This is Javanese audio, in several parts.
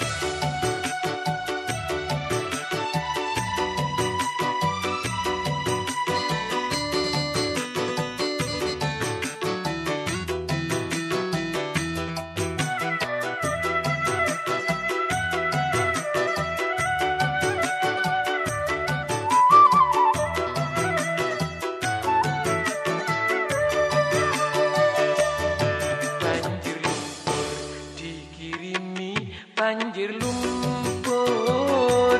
Bye. Banjir lumpur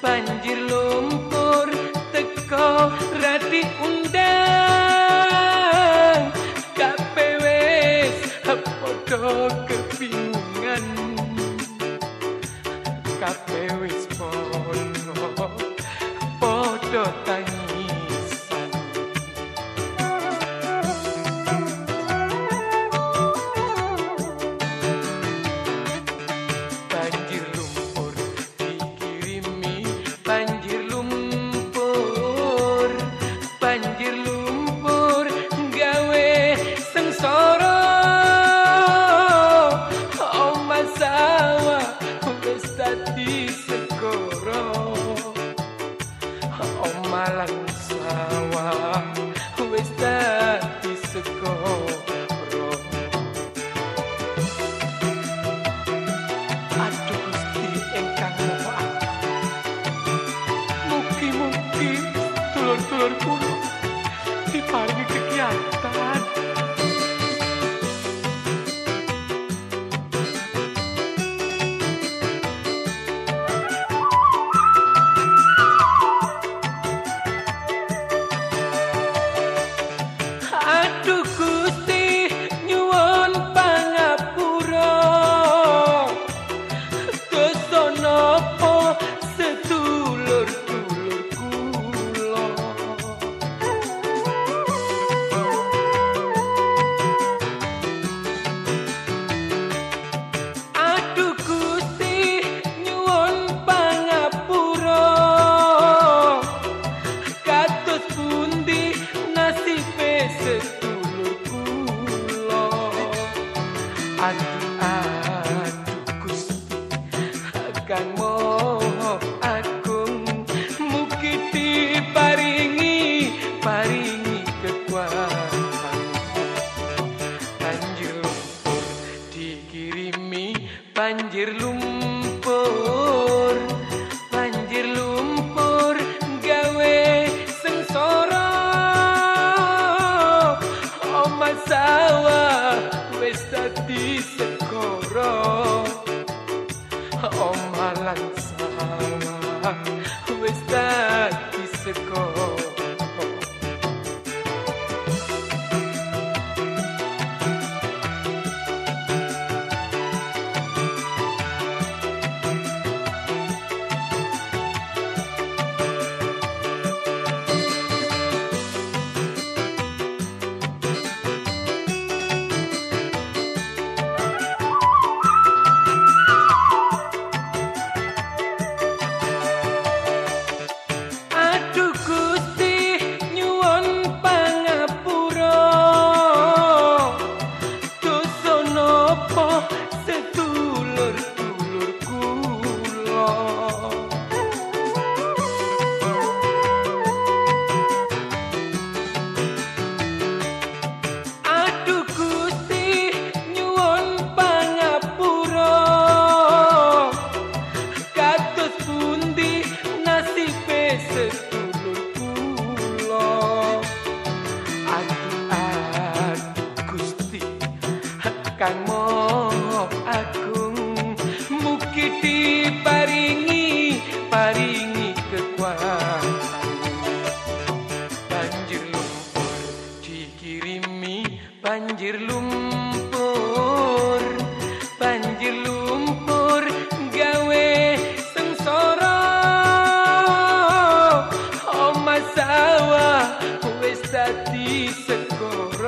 banjir lumpur teko rati undang. Kabeh wis padha kebingungan. Kabeh kang moho agung mugi diparingi paringi kekuatan. Banjir lumpur dikirimi banjir lumpur lumpur banjir lumpur gawe sengsara. Omah sawah wis dadi segoro